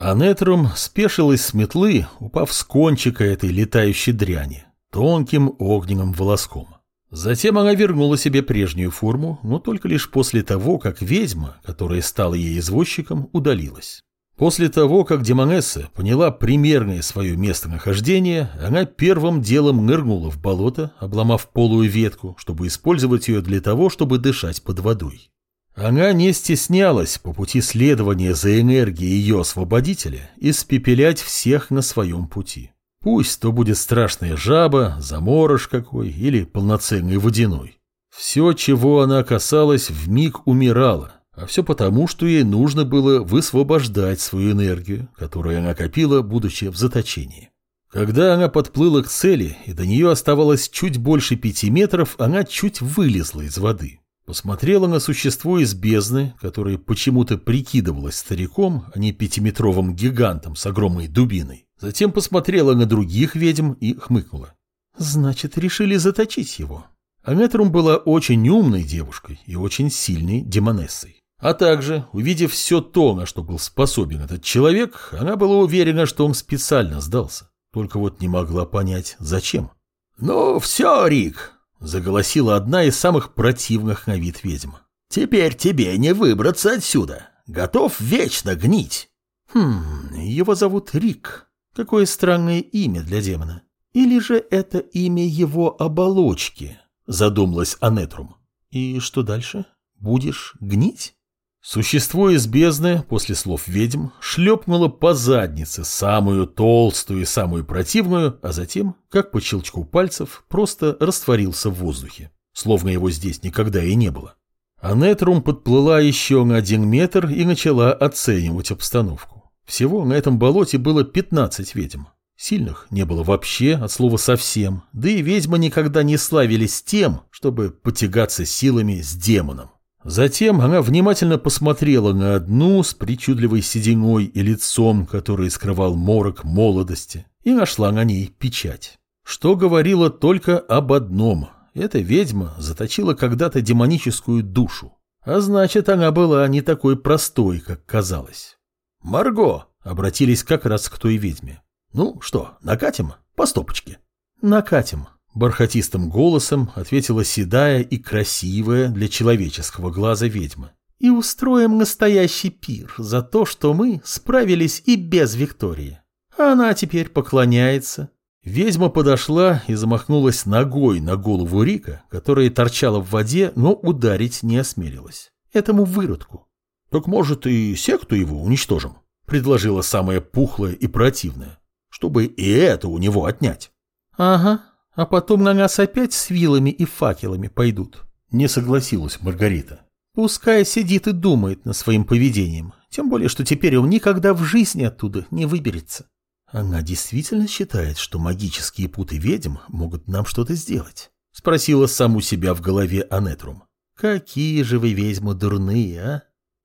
Анетрум спешилась с метлы, упав с кончика этой летающей дряни, тонким огненным волоском. Затем она вернула себе прежнюю форму, но только лишь после того, как ведьма, которая стала ей извозчиком, удалилась. После того, как Демонесса поняла примерное свое местонахождение, она первым делом нырнула в болото, обломав полую ветку, чтобы использовать ее для того, чтобы дышать под водой. Она не стеснялась по пути следования за энергией ее освободителя испепелять всех на своем пути. Пусть то будет страшная жаба, заморож какой или полноценный водяной. Все, чего она касалась, вмиг умирала, а все потому, что ей нужно было высвобождать свою энергию, которую она копила, будучи в заточении. Когда она подплыла к цели, и до нее оставалось чуть больше пяти метров, она чуть вылезла из воды. Посмотрела на существо из бездны, которое почему-то прикидывалось стариком, а не пятиметровым гигантом с огромной дубиной. Затем посмотрела на других ведьм и хмыкнула. Значит, решили заточить его. Аметрум была очень умной девушкой и очень сильной демонессой. А также, увидев все то, на что был способен этот человек, она была уверена, что он специально сдался. Только вот не могла понять, зачем. «Ну все, Рик!» — заголосила одна из самых противных на вид ведьм. «Теперь тебе не выбраться отсюда. Готов вечно гнить». «Хм, его зовут Рик», Какое странное имя для демона. Или же это имя его оболочки, задумалась Анетрум. И что дальше? Будешь гнить? Существо из бездны, после слов ведьм, шлепнуло по заднице самую толстую и самую противную, а затем, как по щелчку пальцев, просто растворился в воздухе, словно его здесь никогда и не было. Анетрум подплыла еще на один метр и начала оценивать обстановку. Всего на этом болоте было 15 ведьм. Сильных не было вообще, от слова совсем, да и ведьмы никогда не славились тем, чтобы потягаться силами с демоном. Затем она внимательно посмотрела на одну с причудливой сединой и лицом, который скрывал морок молодости, и нашла на ней печать. Что говорило только об одном – эта ведьма заточила когда-то демоническую душу. А значит, она была не такой простой, как казалось. «Марго!» — обратились как раз к той ведьме. «Ну что, накатим? По стопочке». «Накатим», — бархатистым голосом ответила седая и красивая для человеческого глаза ведьма. «И устроим настоящий пир за то, что мы справились и без Виктории. Она теперь поклоняется». Ведьма подошла и замахнулась ногой на голову Рика, которая торчала в воде, но ударить не осмелилась. Этому выродку. «Так, может, и секту его уничтожим?» — предложила самая пухлая и противная, чтобы и это у него отнять. «Ага, а потом на нас опять с вилами и факелами пойдут», — не согласилась Маргарита. «Пускай сидит и думает над своим поведением, тем более, что теперь он никогда в жизни оттуда не выберется». «Она действительно считает, что магические путы ведьм могут нам что-то сделать?» — спросила саму себя в голове Анетрум. «Какие же вы ведьмы дурные, а?»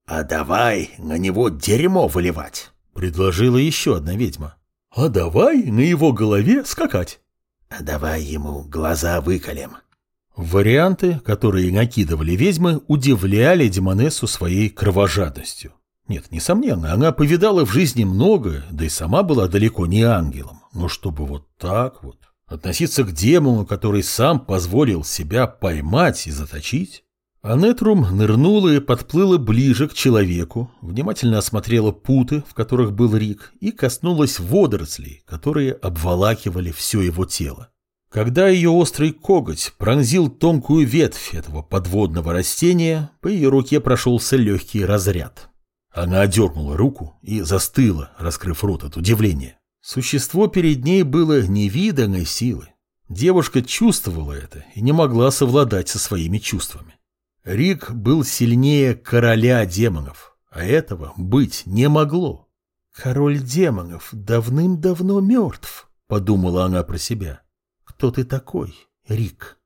«А давай на него дерьмо выливать», — предложила еще одна ведьма. «А давай на его голове скакать». «А давай ему глаза выколем». Варианты, которые накидывали ведьмы, удивляли Демонессу своей кровожадностью. Нет, несомненно, она повидала в жизни многое, да и сама была далеко не ангелом. Но чтобы вот так вот относиться к демону, который сам позволил себя поймать и заточить, Анетрум нырнула и подплыла ближе к человеку, внимательно осмотрела путы, в которых был Рик, и коснулась водорослей, которые обволакивали все его тело. Когда ее острый коготь пронзил тонкую ветвь этого подводного растения, по ее руке прошелся легкий разряд. Она одернула руку и застыла, раскрыв рот от удивления. Существо перед ней было невиданной силы. Девушка чувствовала это и не могла совладать со своими чувствами. Рик был сильнее короля демонов, а этого быть не могло. «Король демонов давным-давно мертв», — подумала она про себя. «Кто ты такой, Рик?»